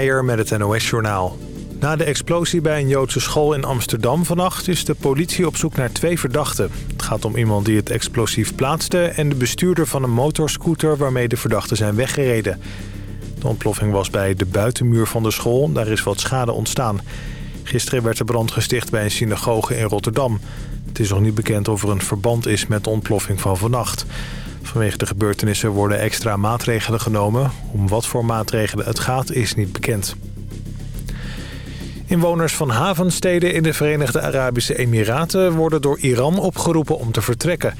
Met het NOS-journaal. Na de explosie bij een Joodse school in Amsterdam vannacht... is de politie op zoek naar twee verdachten. Het gaat om iemand die het explosief plaatste... en de bestuurder van een motorscooter waarmee de verdachten zijn weggereden. De ontploffing was bij de buitenmuur van de school. Daar is wat schade ontstaan. Gisteren werd de brand gesticht bij een synagoge in Rotterdam. Het is nog niet bekend of er een verband is met de ontploffing van vannacht. Vanwege de gebeurtenissen worden extra maatregelen genomen. Om wat voor maatregelen het gaat is niet bekend. Inwoners van havensteden in de Verenigde Arabische Emiraten... worden door Iran opgeroepen om te vertrekken.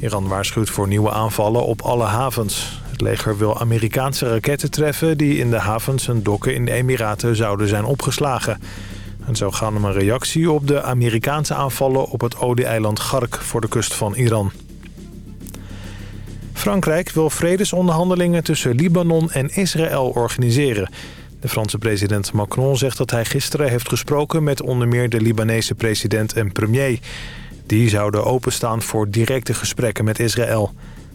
Iran waarschuwt voor nieuwe aanvallen op alle havens. Het leger wil Amerikaanse raketten treffen... die in de havens en dokken in de Emiraten zouden zijn opgeslagen. Het zou gaan om een reactie op de Amerikaanse aanvallen... op het Ode-eiland Gark voor de kust van Iran. Frankrijk wil vredesonderhandelingen tussen Libanon en Israël organiseren. De Franse president Macron zegt dat hij gisteren heeft gesproken... met onder meer de Libanese president en premier. Die zouden openstaan voor directe gesprekken met Israël.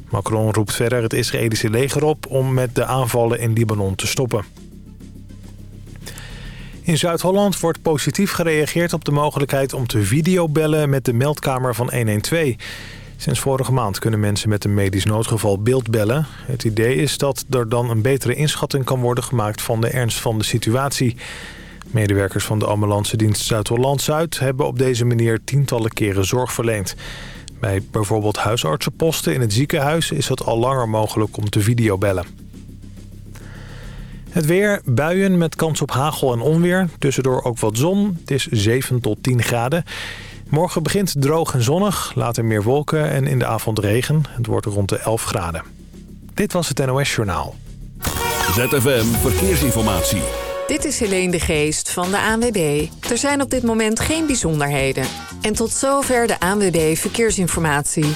Macron roept verder het Israëlische leger op... om met de aanvallen in Libanon te stoppen. In Zuid-Holland wordt positief gereageerd op de mogelijkheid om te videobellen met de meldkamer van 112. Sinds vorige maand kunnen mensen met een medisch noodgeval beeld bellen. Het idee is dat er dan een betere inschatting kan worden gemaakt van de ernst van de situatie. Medewerkers van de ambulance dienst Zuid-Holland-Zuid hebben op deze manier tientallen keren zorg verleend. Bij bijvoorbeeld huisartsenposten in het ziekenhuis is het al langer mogelijk om te videobellen. Het weer, buien met kans op hagel en onweer. Tussendoor ook wat zon. Het is 7 tot 10 graden. Morgen begint droog en zonnig, later meer wolken en in de avond regen. Het wordt rond de 11 graden. Dit was het NOS Journaal. ZFM Verkeersinformatie. Dit is Helene de Geest van de ANWB. Er zijn op dit moment geen bijzonderheden. En tot zover de ANWB Verkeersinformatie.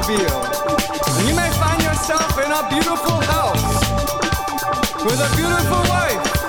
Automobile. And you may find yourself in a beautiful house with a beautiful wife.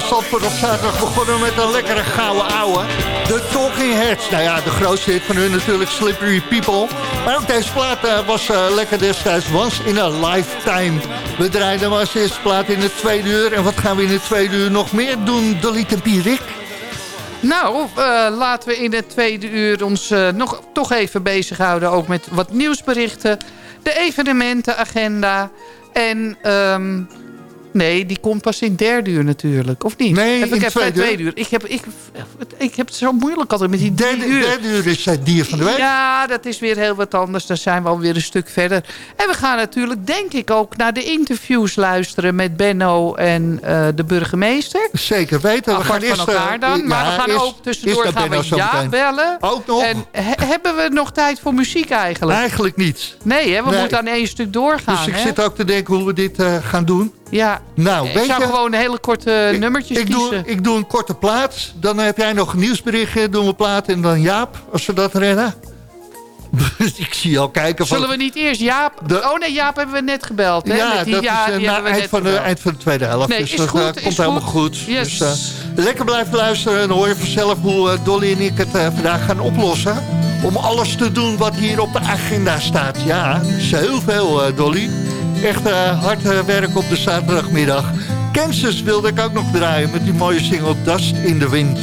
Zandvoort op zaterdag begonnen met een lekkere gouden ouwe. De Talking Heads. Nou ja, de grootste hit van hun natuurlijk Slippery People. Maar ook deze plaat uh, was uh, lekker destijds. Once in a Lifetime. We draaiden maar eerste plaat in het tweede uur. En wat gaan we in het tweede uur nog meer doen, Dolly Pierik? Nou, laten we in het tweede uur ons nog toch even bezighouden... ook met wat nieuwsberichten, de evenementenagenda... En um, Nee, die komt pas in derde uur natuurlijk. Of niet? Nee, heb in ik tweede, tweede uur. Ik heb, ik, ik heb het zo moeilijk altijd met die derde uur. Derde uur is het dier van de week. Ja, dat is weer heel wat anders. Dan zijn we alweer een stuk verder. En we gaan natuurlijk, denk ik, ook naar de interviews luisteren... met Benno en uh, de burgemeester. Zeker weten. We gaan eerst, elkaar dan. Ja, maar we gaan ook tussendoor gaan we ja bellen. Ook nog. En he, hebben we nog tijd voor muziek eigenlijk? Eigenlijk niet. Nee, hè, we nee. moeten aan één stuk doorgaan. Dus ik hè? zit ook te denken hoe we dit uh, gaan doen. Ja, nou, ik zou je, gewoon hele korte nummertjes ik kiezen. Doe, ik doe een korte plaat. Dan heb jij nog een nieuwsberichtje. Doen we plaat en dan Jaap, als we dat redden. ik zie al kijken. Zullen we niet eerst Jaap... De... Oh nee, Jaap hebben we net gebeld. Hè? Ja, Met die, dat ja, is uh, na eind, van de, eind van de tweede helft. Nee, dus is dat goed, uh, is komt helemaal goed. Yes. Dus, uh, lekker blijven luisteren. En dan hoor je vanzelf hoe Dolly en ik het vandaag gaan oplossen. Om alles te doen wat hier op de agenda staat. Ja, is heel veel, Dolly. Echt uh, hard uh, werk op de zaterdagmiddag. Kansas wilde ik ook nog draaien met die mooie single Dust in the Wind.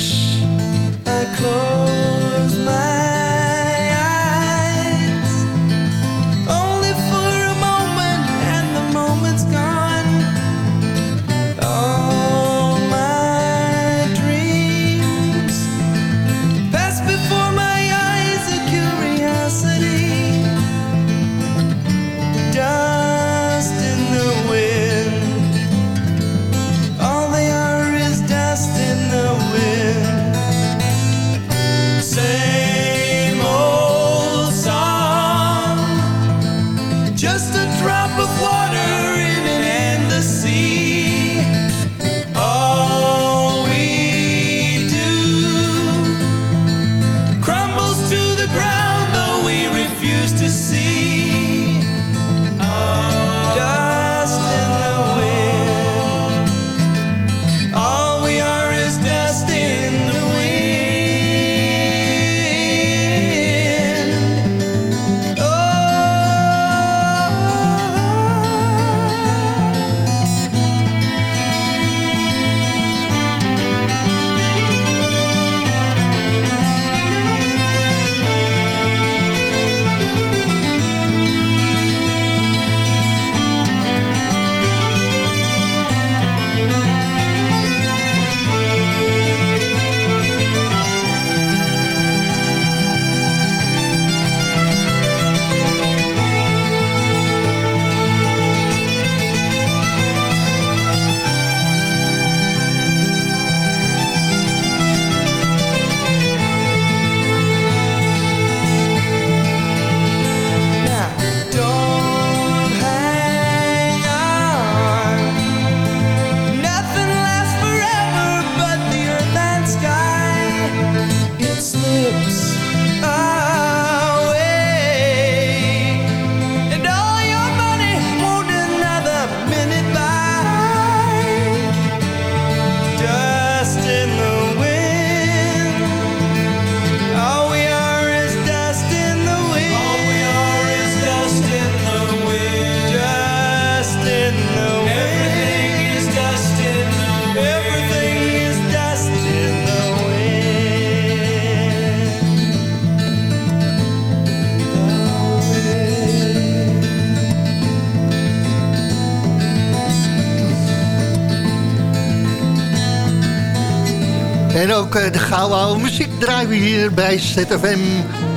Muziek draaien we hier bij ZFM.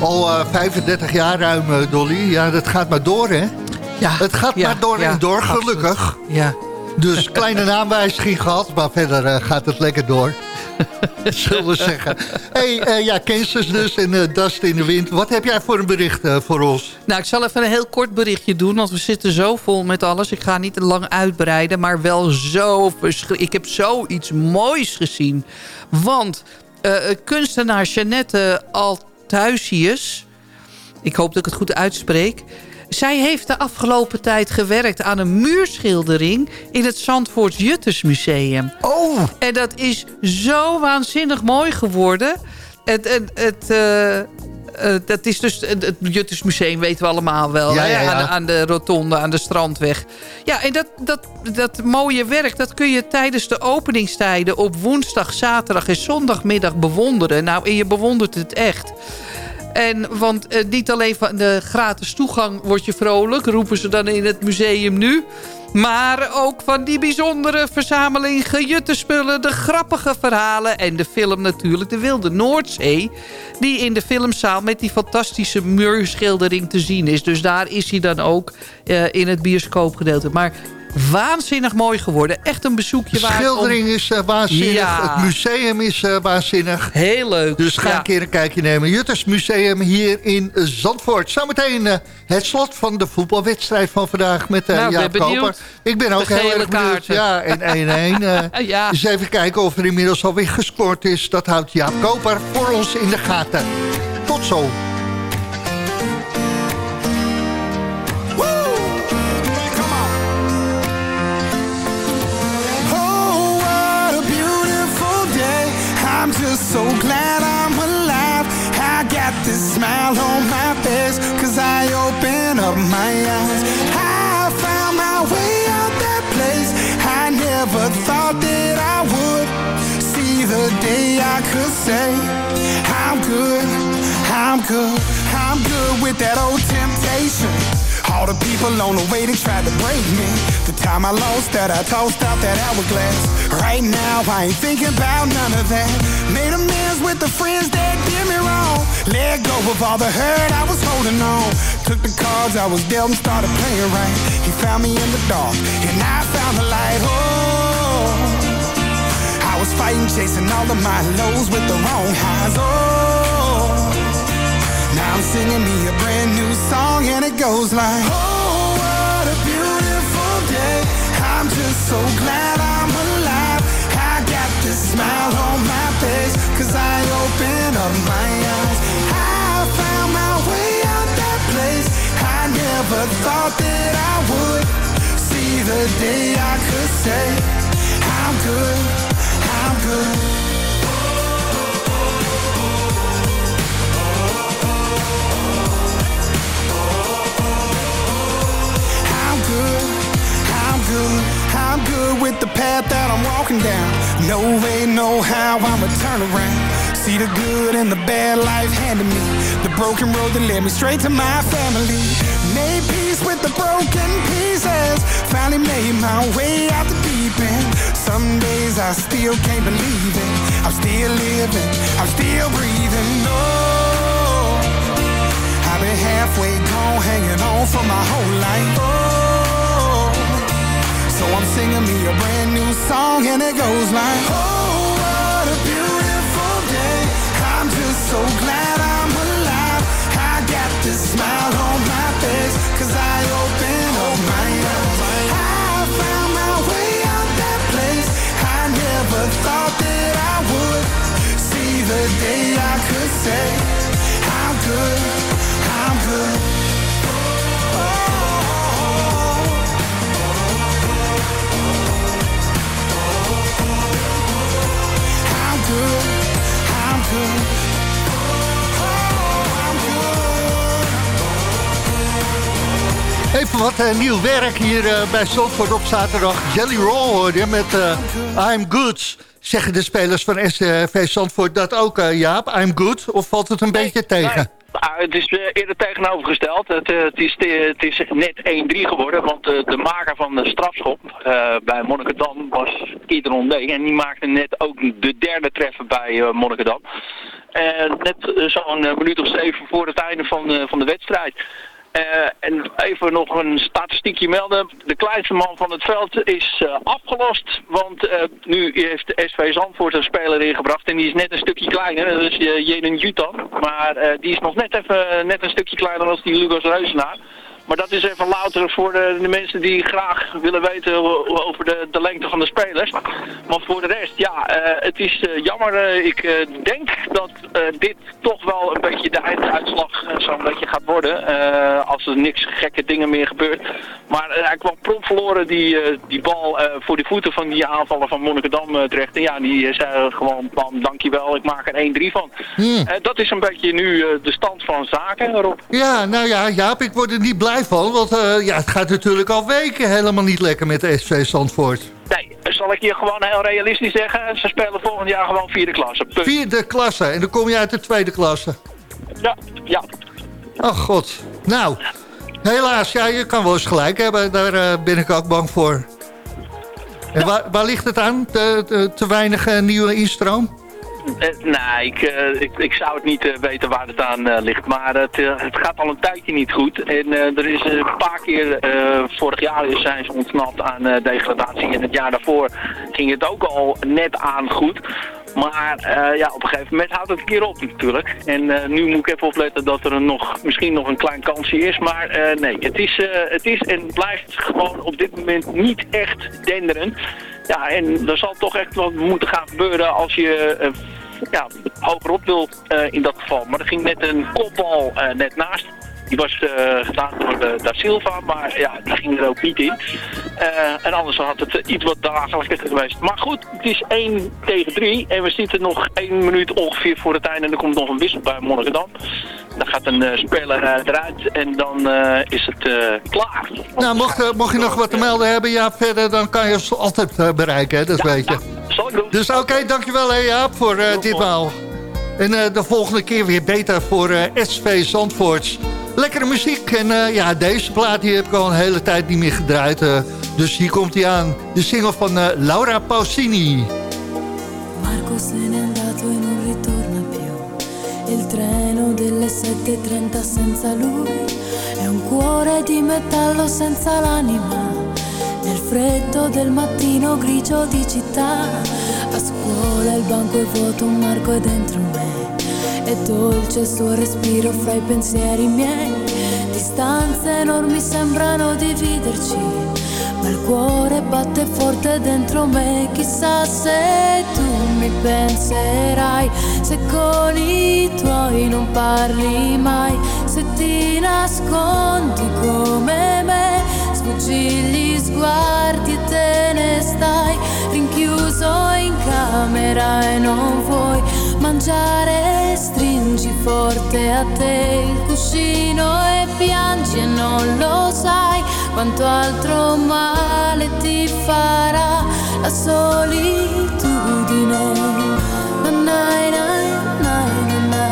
Al uh, 35 jaar ruim, uh, Dolly. Ja, dat gaat maar door, hè? Ja, Het gaat ja, maar door ja, en door, absoluut. gelukkig. Ja. Dus kleine naamwijziging gehad, maar verder eh, gaat het lekker door. Zullen we zeggen. hey, eh, ja, Kansas dus en eh, Dust in de Wind. Wat heb jij voor een bericht eh, voor ons? Nou, ik zal even een heel kort berichtje doen, want we zitten zo vol met alles. Ik ga niet te lang uitbreiden, maar wel zo. Ik heb zoiets moois gezien. Want eh, kunstenaar Jeannette Althuisius... ik hoop dat ik het goed uitspreek... Zij heeft de afgelopen tijd gewerkt aan een muurschildering... in het Zandvoort Juttersmuseum. Oh! En dat is zo waanzinnig mooi geworden. Het, het, het, eh, eh, dat is dus het, Juttersmuseum, weten we allemaal wel. Ja, hè? ja, ja. Aan, de- aan de rotonde, aan de strandweg. Ja, en dat, dat, dat mooie werk, dat kun je tijdens de openingstijden... op woensdag, zaterdag en zondagmiddag bewonderen. Nou, en je bewondert het echt. En, want eh, niet alleen van de gratis toegang word je vrolijk... roepen ze dan in het museum nu... Maar ook van die bijzondere verzameling gejutterspullen... de grappige verhalen en de film natuurlijk De Wilde Noordzee... die in de filmzaal met die fantastische muurschildering te zien is. Dus daar is hij dan ook eh, in het bioscoopgedeelte. Maar waanzinnig mooi geworden. Echt een bezoekje De waard. om- schildering is eh, waanzinnig. Ja. Het museum is eh, waanzinnig. Heel leuk. Dus ga Ja. een keer een kijkje nemen. Jutters Museum hier in Zandvoort. Zometeen eh, het slot van de voetbalwedstrijd van vandaag met Nou, ben Jaap. Koper. Ik ben ook De heel erg benieuwd. Ja, en 1-1. eh Ja. Dus even kijken of er inmiddels alweer gescoord is. Dat houdt Jaap Koper voor ons in de gaten. Tot zo. So glad I'm alive. I got this smile on my face, cause I open up my eyes. I found my way out that place. I never thought that I would see the day I could say, I'm good, I'm good, I'm good with that old temptation. All the people on the way that tried to break me. The time I lost that, I tossed out that hourglass. Right now, I ain't thinking about none of that. Made amends with the friends that did me wrong. Let go of all the hurt I was holding on. Took the cards I was dealt and started playing right. He found me in the dark, and I found the light. Oh, I was fighting, chasing all of my lows with the wrong highs. Oh. Now I'm singing me a brand new song and it goes like Oh, what a beautiful day. I'm just so glad I'm alive. I got this smile on my face Cause I open up my eyes. I found my way out that place. I never thought that I would See the day I could say I'm good, I'm good good, I'm good with the path that I'm walking down. No way, no how, I'ma turn around. See the good and the bad life handed me. The broken road that led me straight to my family. Made peace with the broken pieces. Finally made my way out the deep end. Some days I still can't believe it. I'm still living, I'm still breathing. Oh. I've been halfway gone, hanging on for my whole life. Oh, so I'm singing me a brand new song, and it goes like, Oh, what a beautiful day! I'm just so glad I'm alive. I got this smile on my face, cause I opened up my eyes. I found my way out that place. I never thought that I would see the day I could say, I'm good. I'm good. Good. I'm good. I'm good. Even wat eh, nieuw werk hier eh, bij Zandvoort op zaterdag. Jelly Roll hoor je met eh, I'm Good. Zeggen de spelers van SV Zandvoort dat ook, Jaap? I'm Good? Of valt het een beetje tegen? Ah, het is eh, eerder tegenovergesteld. Het, eh, het, is, eh, het is net 1-3 geworden, want de maker van de strafschop eh, bij Monnikendam was Kieteron D. En die maakte net ook de derde treffer bij eh Monnikendam. En net zo'n minuut of zeven voor het einde van, van de wedstrijd. Eh, en even nog een statistiekje melden. De kleinste man van het veld is eh, afgelost. Want eh, nu heeft de SV Zandvoort een speler ingebracht. En die is net een stukje kleiner. Dat is Jenen Jutan. Maar die is nog net even net een stukje kleiner dan die Lucas Reusenaar. Maar dat is even louter voor de, de mensen die graag willen weten over de, de lengte van de spelers. Maar voor de rest, ja, eh, het is eh, jammer. Eh, ik denk dat dit toch wel een beetje de einduitslag zo'n beetje gaat worden. als er niks gekke dingen meer gebeurt. Maar hij kwam prompt verloren die, die bal voor de voeten van die aanvaller van Monnikendam terecht. En ja, die zei gewoon, bam, dankjewel, ik maak er 1-3 van. Hmm. Dat is een beetje nu de stand van zaken, Rob. Ja, nou ja, Jaap, ik word er niet blij van. Want eh, ja, het gaat natuurlijk al weken helemaal niet lekker met de SV Zandvoort. Nee, zal ik je gewoon heel realistisch zeggen. Ze spelen volgend jaar gewoon vierde klasse. Punt. Vierde klasse en dan kom je uit de tweede klasse. Ja, ja. Oh god. Nou, helaas, ja, je kan wel eens gelijk hebben. Daar eh, ben ik ook bang voor. En waar, waar ligt het aan? Te, te, te weinig eh, nieuwe instroom? Eh, nee, ik, eh, ik, ik zou het niet eh, weten waar het aan ligt. Maar het, het gaat al een tijdje niet goed. En er is een paar keer, vorig jaar zijn ze ontsnapt aan degradatie. En het jaar daarvoor ging het ook al net aan goed. Maar eh, ja, op een gegeven moment houdt het een keer op natuurlijk. En eh, nu moet ik even opletten dat er nog, misschien nog een klein kansje is. Maar eh, nee, het is, het is en blijft gewoon op dit moment niet echt denderen. Ja, en er zal toch echt wat moeten gaan gebeuren als je ja, hogerop wil eh, in dat geval. Maar er ging net een kopbal net naast. Die was eh, gedaan door de, Da Silva, maar ja, die ging er ook niet in. Eh, en anders had het eh, iets wat dagelijker geweest. Maar goed, het is 1 tegen 3 en we zitten nog 1 minuut ongeveer voor het einde. En er komt nog een wissel bij Monnikendam. Dan gaat een speler eruit en dan is het klaar. Nou, mocht, mocht je nog wat te melden hebben, Jaap, verder, dan kan je ons altijd bereiken, hè, dat weet je. Zal ik doen. Dus oké, dankjewel hè, Jaap voor eh, ditmaal. En de volgende keer weer beter voor SV Zandvoorts. Lekkere muziek. En eh, ja, deze plaat die heb ik al een hele tijd niet meer gedraaid. eh, dus hier komt hij aan. De single van eh, Laura Pausini. Marco se n'è andato e non ritorna più. Il treno delle 7.30 senza lui è un cuore di metallo senza l'anima. Nel freddo del mattino grigio di città, a scuola il banco è vuoto, un Marco è dentro me. È dolce il suo respiro fra i pensieri miei. Distanze enormi sembrano dividerci, ma il cuore batte forte dentro me. Chissà se tu mi penserai, se con i tuoi non parli mai, se ti nascondi come me, sfuggi gli sguardi e te ne stai rinchiuso in camera e non vuoi mangiare, forte a te il cuscino e piangi e non lo sai quanto altro male ti farà la solitudine. Na, na, na, na, na,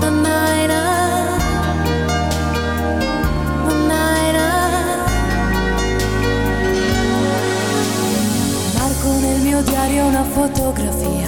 na, na, na. Marco nel mio diario una fotografia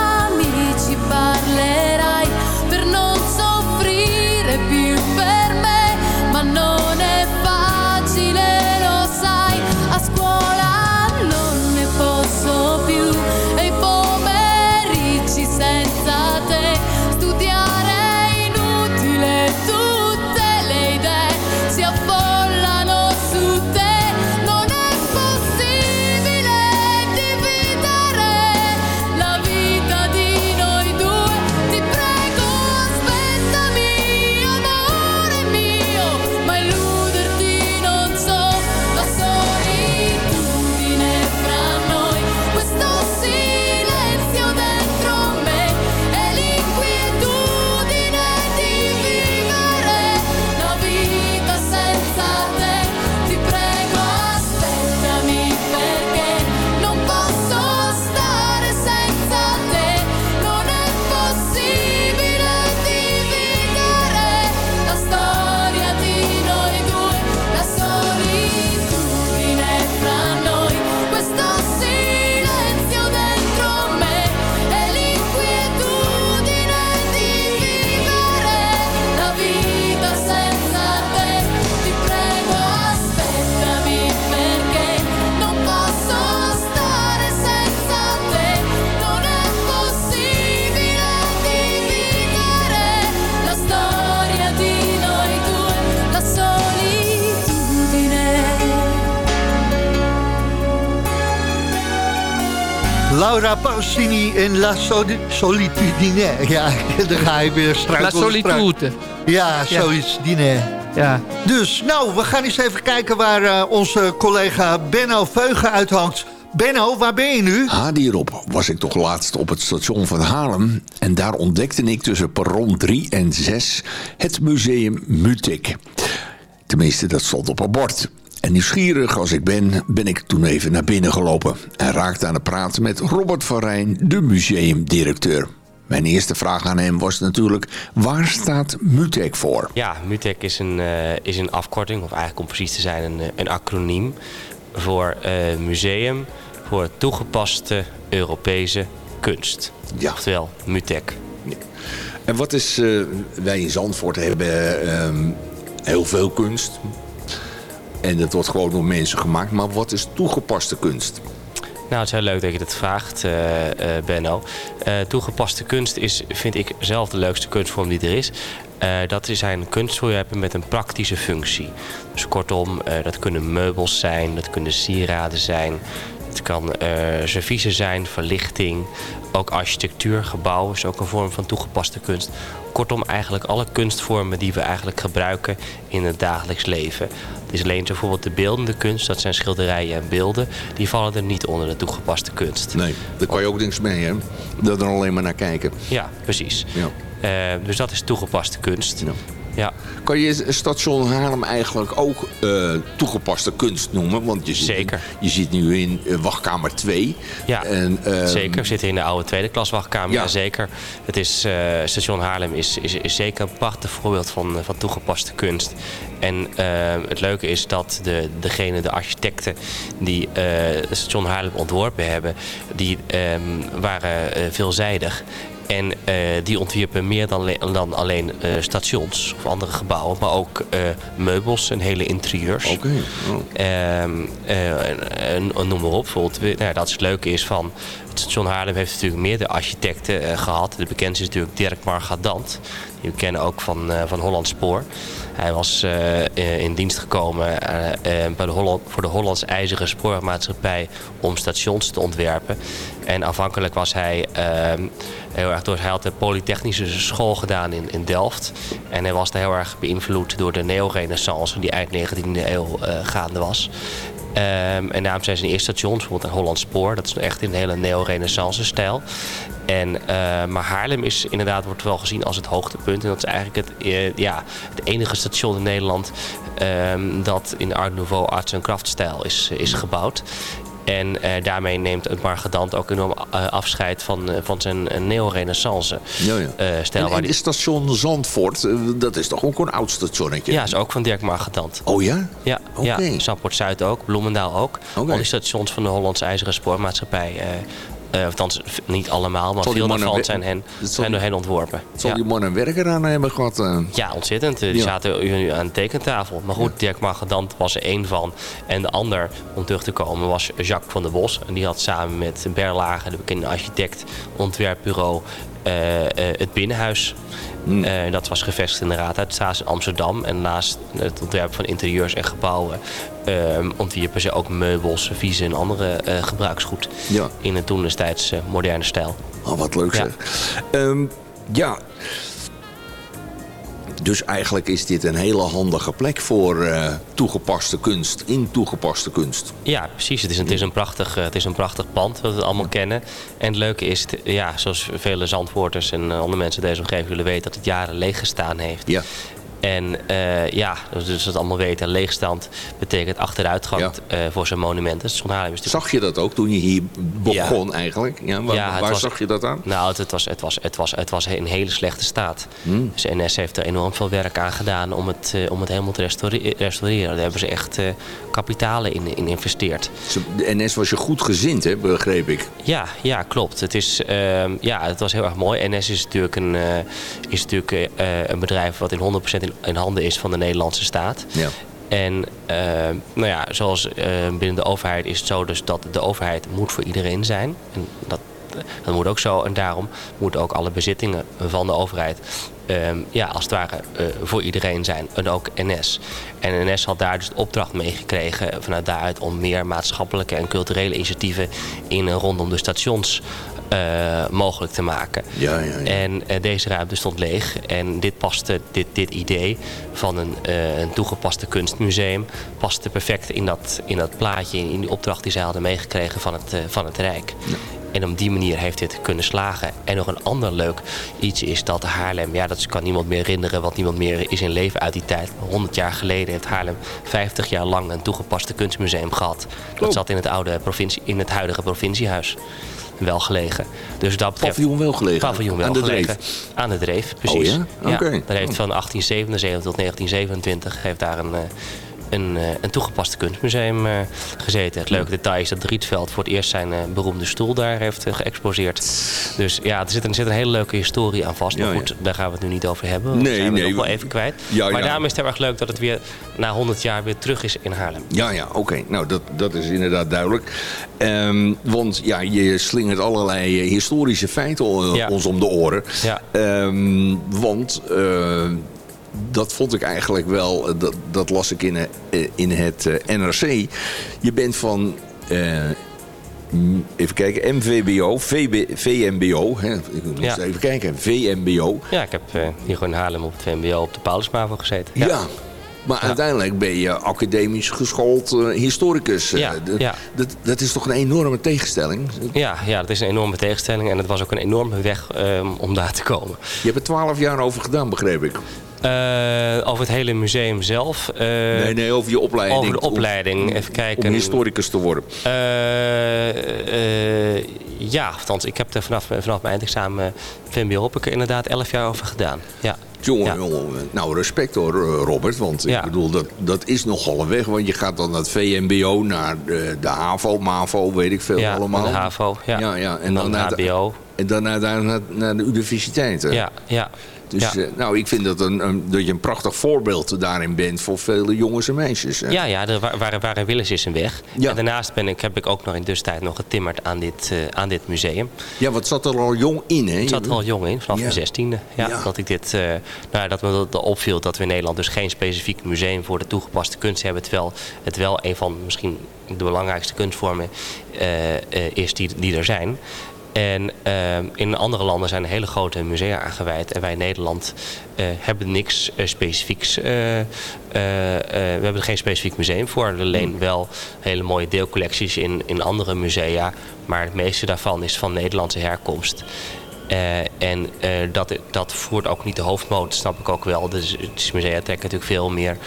poder. En La Soli- Solitudine. Ja, daar ga je weer straks. La solitude. Ja, zoiets, dine. Ja. Dus, nou, we gaan eens even kijken waar eh, onze collega Benno Veugen uithangt. Benno, waar ben je nu? Ha, hierop was ik toch laatst op het station van Haarlem... en daar ontdekte ik tussen perron 3 en 6 het museum Mutik. Tenminste, dat stond op een bord. En nieuwsgierig als ik ben, ben ik toen even naar binnen gelopen... en raakte aan het praten met Robert van Rijn, de museumdirecteur. Mijn eerste vraag aan hem was natuurlijk, waar staat Mutek voor? Ja, MUTEC is een, eh, is een afkorting, of eigenlijk om precies te zijn een, een acroniem voor eh, Museum voor Toegepaste Europese Kunst. Ja. Oftewel MUTEC. En wat is, eh, wij in Zandvoort hebben ehm, heel veel kunst. En dat wordt gewoon door mensen gemaakt. Maar wat is toegepaste kunst? Nou, het is heel leuk dat je dat vraagt, eh, eh, Benno. Eh, toegepaste kunst is, vind ik, zelf de leukste kunstvorm die er is. Dat zijn kunstvoorwerpen met een praktische functie. Dus kortom, dat kunnen meubels zijn, dat kunnen sieraden zijn. Het kan eh serviezen zijn, verlichting. Ook architectuur, gebouwen is ook een vorm van toegepaste kunst. Kortom, eigenlijk alle kunstvormen die we eigenlijk gebruiken in het dagelijks leven. Het is alleen bijvoorbeeld de beeldende kunst, dat zijn schilderijen en beelden. Die vallen er niet onder de toegepaste kunst. Nee, daar kan je ook niks mee, hè? Dat er alleen maar naar kijken. Ja, precies. Ja. Eh, dus dat is toegepaste kunst. Ja. Ja, Kan je station Haarlem eigenlijk ook eh, toegepaste kunst noemen? Want je zit, Zeker. Je zit nu in eh, wachtkamer 2. Ja, en, ehm, zeker. We zitten in de oude tweede klas wachtkamer. Ja. Zeker. Het is, eh, station Haarlem is, is, is zeker een prachtig voorbeeld van, eh, van toegepaste kunst. En eh, het leuke is dat de, degene, de architecten die eh, station Haarlem ontworpen hebben, die ehm, waren eh, veelzijdig. En eh, die ontwierpen meer dan, dan alleen eh, stations of andere gebouwen, maar ook eh, meubels en hele interieurs. Oké. oh. Ehm, eh, noem maar op. Bijvoorbeeld, nou dat is het leuke is van... Het station Haarlem heeft natuurlijk meerdere architecten eh, gehad. De bekendste is natuurlijk Dirk Margadant. Die we kennen ook van, eh, van Holland Spoor. Hij was eh, in dienst gekomen bij de Holland, voor de Hollands IJzeren Spoormaatschappij... om stations te ontwerpen. En aanvankelijk was hij heel erg door... Hij had Polytechnische school gedaan in, in Delft. En hij was daar heel erg beïnvloed door de neo-renaissance... die eind 19e eeuw gaande was. Ehm, en daarom zijn zijn eerste stations, bijvoorbeeld een Holland Spoor. Dat is echt in een hele neo-renaissance stijl. En, eh, maar Haarlem is inderdaad, wordt wel gezien als het hoogtepunt. En dat is eigenlijk het, eh, ja, het enige station in Nederland ehm, dat in Art Nouveau arts- en krachtstijl is, is gebouwd. En eh, daarmee neemt het Margadant ook enorm eh, afscheid van, eh, van zijn neo-renaissance Ja, ja. stijl. En, en die- station Zandvoort, dat is toch ook een oud stationnetje? ja, is ook van Dirk Margadant. Oh ja? Ja, Oké. ja Zuid ook, Bloemendaal ook. Oké. Al die stations van de Hollandse IJzeren Spoormaatschappij. Eh eh, althans, niet allemaal, maar veel mannen daarvan zijn, hen, zijn door hen ontworpen. Zal ja. die man een werk eraan hebben gehad? eh? ja, ontzettend. Eh, Die Ja. zaten nu aan de tekentafel. Maar goed, Dirk Margadant was er één van. En de ander, om terug te komen, was Jacques van der Bos. En die had samen met Berlage, de bekende architect, ontwerpbureau, het Binnenhuis. Hmm. Eh, dat was gevestigd in de Raadhuisstraat in Amsterdam. En naast het ontwerpen van interieurs en gebouwen eh, ontwierpen ze ook meubels, serviezen en andere eh, gebruiksgoed. Ja. In een toen destijds eh, moderne stijl. Oh, wat leuk Ja. zeg. Ehm, ja. Dus eigenlijk is dit een hele handige plek voor eh, toegepaste kunst, in toegepaste kunst. Ja, precies. Het is, een- het, is een prachtig, eh, het is een prachtig pand, wat we allemaal kennen. En het leuke is, het- ja, zoals vele zandwoorders en eh, andere mensen in deze omgeving willen weten, dat het jaren leeg gestaan heeft. Ja. En eh, ja, dus dat allemaal weten, leegstand betekent achteruitgang Ja. eh, voor zijn monumenten. Natuurlijk Zag je dat ook toen je hier begon eigenlijk? Ja, waar Ja, waar was- zag je dat aan? Nou, het, het was, het, was, het, was, het was in hele slechte staat. Hmm. Dus NS heeft er enorm veel werk aan gedaan om het, eh, om het helemaal te restaure- restaureren. Daar hebben ze echt kapitalen in, in investeerd. De NS was je goed gezind, hè, begreep ik. Ja, ja, klopt. Het, is, ehm, ja, het was heel erg mooi. NS is natuurlijk een, is natuurlijk, een bedrijf wat in 100% in, in handen is van de Nederlandse staat. Ja. En ehm, nou ja, zoals eh, binnen de overheid is het zo dus dat de overheid moet voor iedereen zijn. En dat dat moet ook zo. En daarom moeten ook alle bezittingen van de overheid ehm, ja, als het ware eh, voor iedereen zijn. En ook NS. En NS had daar dus de opdracht meegekregen vanuit daaruit om meer maatschappelijke en culturele initiatieven in en rondom de stations eh, mogelijk te maken. Ja, ja, ja. En eh, deze ruimte stond leeg. En dit paste, dit, dit idee van een, eh, een toegepaste kunstmuseum paste perfect in dat, in dat plaatje, in, in die opdracht die zij hadden meegekregen van het, van het Rijk. En op die manier heeft dit kunnen slagen. En nog een ander leuk iets is dat Haarlem, ja, dat kan niemand meer herinneren, want niemand meer is in leven uit die tijd. Maar 100 jaar geleden heeft Haarlem 50 jaar lang een toegepaste kunstmuseum gehad. Dat zat in het, oude provincie, in het huidige provinciehuis. Wel gelegen. Dus dat betreft, Paviljoen wel gelegen? Paviljoen Aan wel de Dreef? gelegen. Aan de Dreef, precies. Oh ja? Oké. daar heeft van 1877 tot 1927 heeft daar een, eh, een, eh, een toegepast kunstmuseum eh, gezeten. Het leuke detail is dat Rietveld voor het eerst zijn eh, beroemde stoel daar heeft geëxposeerd. Dus ja, er zit, een, er zit een hele leuke historie aan vast. Maar Ja, goed, daar gaan we het nu niet over hebben. Nee, zijn we nee, nog wel we- even kwijt. Ja, maar daarom is het heel erg leuk dat het weer na 100 jaar weer terug is in Haarlem. Ja, ja, oké. Nou, dat, dat is inderdaad duidelijk. Ehm, want ja, je slingert allerlei historische feiten ons om de oren. Ja. Ehm, want dat vond ik eigenlijk wel, eh, dat, dat las ik in, eh, in het eh, NRC. Je bent van... Even kijken, MVBO, VB, VMBO. Hè, ik moet Ja. eens even kijken, VMBO. Ja, ik heb hier gewoon in Haarlem op het VMBO op de Paulusmavo gezeten. Ja. Maar uiteindelijk ben je academisch geschoold historicus. Ja, dat, ja. Dat, dat is toch een enorme tegenstelling? Ja, ja, dat is een enorme tegenstelling en het was ook een enorme weg ehm, om daar te komen. Je hebt er twaalf jaar over gedaan, begreep ik. Eh, over het hele museum zelf. eh, nee, nee, over je opleiding. Over de opleiding, om- even kijken. Om historicus te worden. Eh, ja, althans, ik heb er vanaf, vanaf mijn eindexamen VMBO heb ik er inderdaad 11 jaar over gedaan. Ja. Jongen, Ja. jongen, nou respect hoor, Robert. Want Ja. ik bedoel, dat, dat is nogal een weg. Want je gaat dan naar het VMBO, naar de, de HAVO, MAVO, weet ik veel Ja, allemaal. de HAVO, ja. ja, ja. En, En dan naar de- HBO. en dan naar, naar, naar, naar de universiteit. hè? Ja, ja. Dus ja. eh, nou, ik vind dat, een, een- dat je een prachtig voorbeeld daarin bent voor vele jongens en meisjes. hè. Ja, ja, wa- waar, waar Willis is een weg. Ja. En daarnaast ben ik, heb ik ook nog in dus tijd nog getimmerd aan dit, eh, aan dit museum. Ja, wat zat er al jong in, hè? Het zat er al jong in, vanaf mijn zestiende. Ja. Dat ik dit, eh, nou, dat me dat opviel dat we in Nederland dus geen specifiek museum voor de toegepaste kunst hebben. Terwijl het wel een van misschien de belangrijkste kunstvormen is die, die er zijn. En eh, in andere landen zijn hele grote musea aangeweid. En wij in Nederland eh, hebben niks eh, specifieks. eh, we hebben er geen specifiek museum voor. Alleen wel hele mooie deelcollecties in, in andere musea. Maar het meeste daarvan is van Nederlandse herkomst. En dat, dat voert ook niet de hoofdmoot, snap ik ook wel. Dus het musea trekken natuurlijk veel meer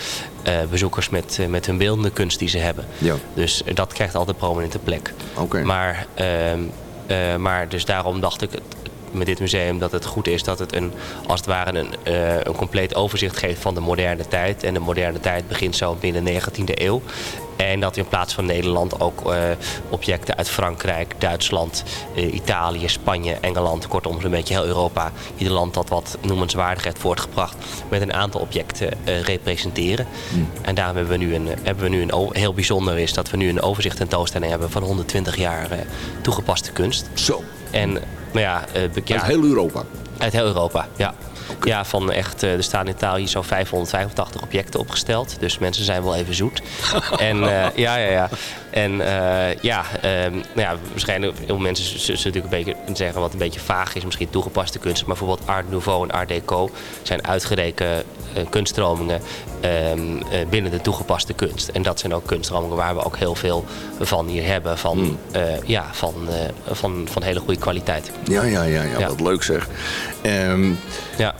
bezoekers met, met hun beeldende kunst die ze hebben. Ja. Dus dat krijgt altijd prominente plek. Oké. Maar, ehm, eh, maar dus daarom dacht ik het- met dit museum dat het goed is dat het een, als het ware een, eh, een compleet overzicht geeft van de moderne tijd. En de moderne tijd begint zo binnen de 19e eeuw. En dat in plaats van Nederland ook eh, objecten uit Frankrijk, Duitsland, eh, Italië, Spanje, Engeland, kortom zo'n beetje heel Europa, ieder land dat wat noemenswaardig heeft voortgebracht, met een aantal objecten representeren. En daarom hebben we nu een, hebben we nu een heel bijzonder is dat we nu een overzicht tentoonstelling hebben van 120 jaar toegepaste kunst. Zo, En nou ja, eh, be- ja, uit heel Europa. uit heel Europa, ja. Ja, van echt, eh, er staan in totaal hier zo'n 585 objecten opgesteld. Dus mensen zijn wel even zoet. en eh, ja, ja, ja. En eh, ja, ehm, nou ja, waarschijnlijk veel mensen zullen natuurlijk een beetje zeggen wat een beetje vaag is, misschien toegepaste kunst. Maar bijvoorbeeld Art Nouveau en Art Deco zijn uitgereken kunststromingen ehm, eh, binnen de toegepaste kunst. En dat zijn ook kunststromingen waar we ook heel veel van hier hebben. Van, eh, ja, van, van, van hele goede kwaliteit. Ja, ja, ja, ja, Ja. wat leuk zeg. Ehm, Ja.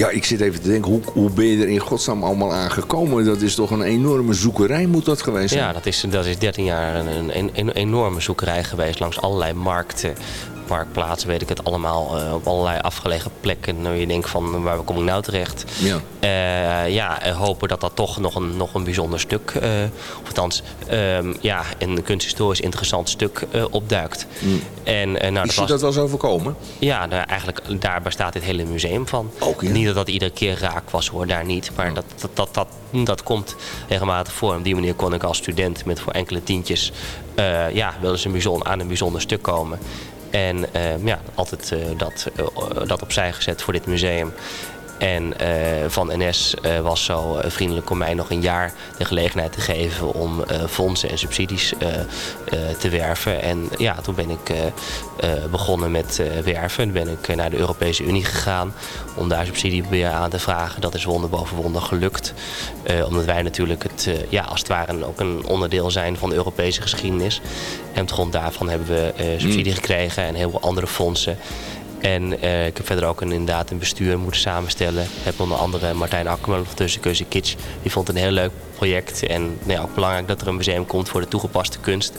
Ja, ik zit even te denken, hoe, hoe ben je er in godsnaam allemaal aangekomen? Dat is toch een enorme zoekerij moet dat geweest zijn? Ja, dat is, dat is 13 jaar een, een, een enorme zoekerij geweest langs allerlei markten. Marktplaatsen, weet ik het allemaal. eh, op allerlei afgelegen plekken. waar je denkt van, waar kom ik nou terecht? Ja. Eh, ja, en hopen dat dat toch nog een, nog een bijzonder stuk, eh, of althans, ehm, ja, een kunsthistorisch interessant stuk opduikt. En, eh, nou, Is je was- dat wel eens overkomen? ja, nou, eigenlijk daar bestaat dit hele museum van. Niet dat dat iedere keer raak was hoor, daar niet. Maar dat, dat, dat, dat, dat komt regelmatig voor. Op die manier kon ik als student met voor enkele tientjes... ja, wel eens een bijzonder, aan een bijzonder stuk komen. En eh, ja, altijd eh, dat, eh, dat opzij gezet voor dit museum. En eh, Van NS eh, was zo eh, vriendelijk om mij nog een jaar de gelegenheid te geven om fondsen en subsidies te werven. En ja, toen ben ik begonnen met werven. Toen ben ik naar de Europese Unie gegaan om daar subsidie aan te vragen. Dat is wonder boven wonder gelukt. Omdat wij natuurlijk het, ja, als het ware ook een onderdeel zijn van de Europese geschiedenis. En op grond daarvan hebben we subsidie gekregen en heel veel andere fondsen. En eh, ik heb verder ook een, inderdaad een bestuur moeten samenstellen. Ik heb onder andere Martijn Akkerman van Tussenkeuze Kitsch. Die vond het een heel leuk project. En ja, ook belangrijk dat er een museum komt voor de toegepaste kunst.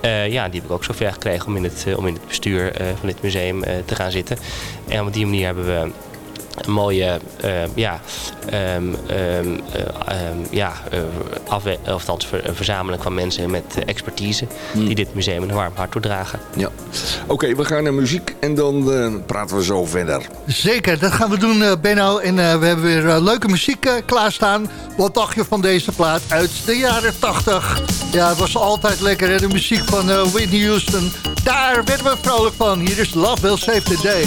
Eh, ja, die heb ik ook zover gekregen om in het, eh, om in het bestuur van dit museum te gaan zitten. En op die manier hebben we een mooie eh, ja, ehm, ehm, eh, ehm, ja, eh, afwe- of ver- een verzameling van mensen met eh, expertise die dit museum een warm hart toedragen. Ja. Oké, we gaan naar muziek en dan praten we zo verder. Zeker, dat gaan we doen, Benno. En eh, we hebben weer leuke muziek klaarstaan. Wat dacht je van deze plaat uit de jaren 80? Ja, het was altijd lekker, hè? de muziek van Whitney Houston. Daar werden we vrolijk van. Hier is Love Will Save the Day.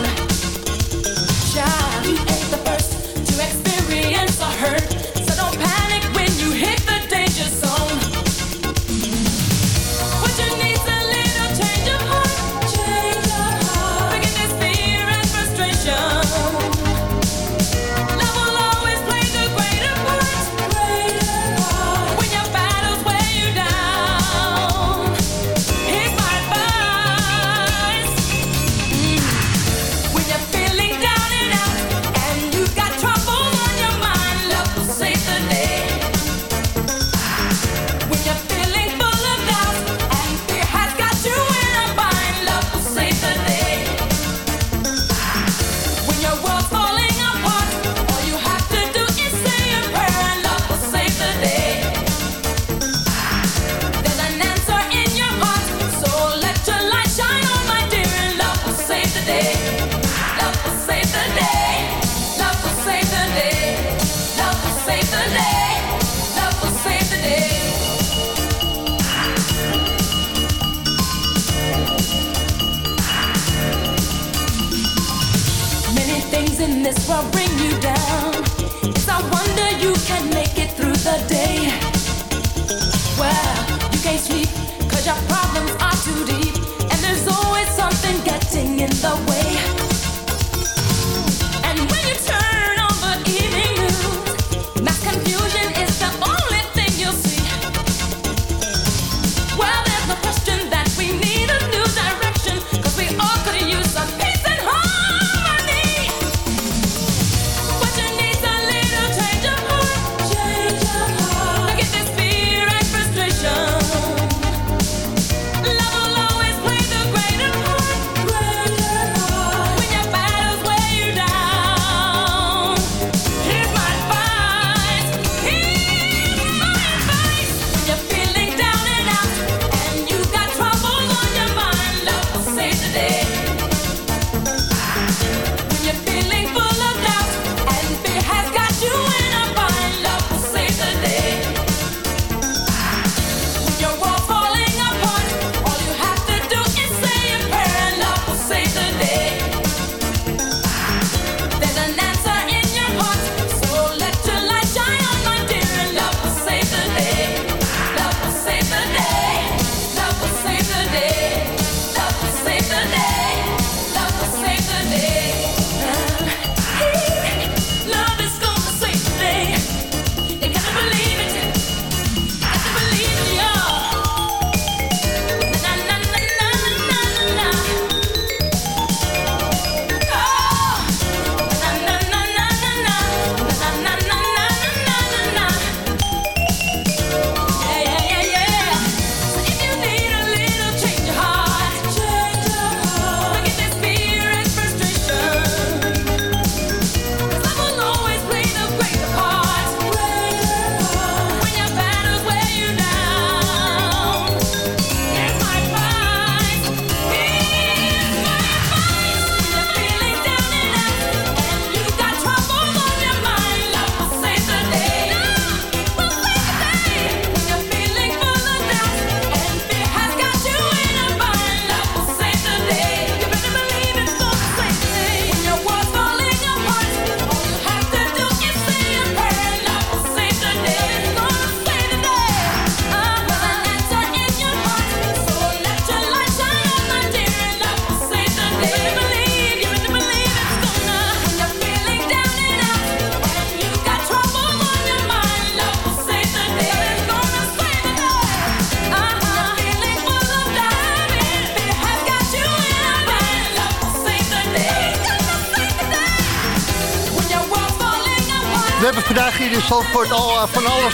in this world bring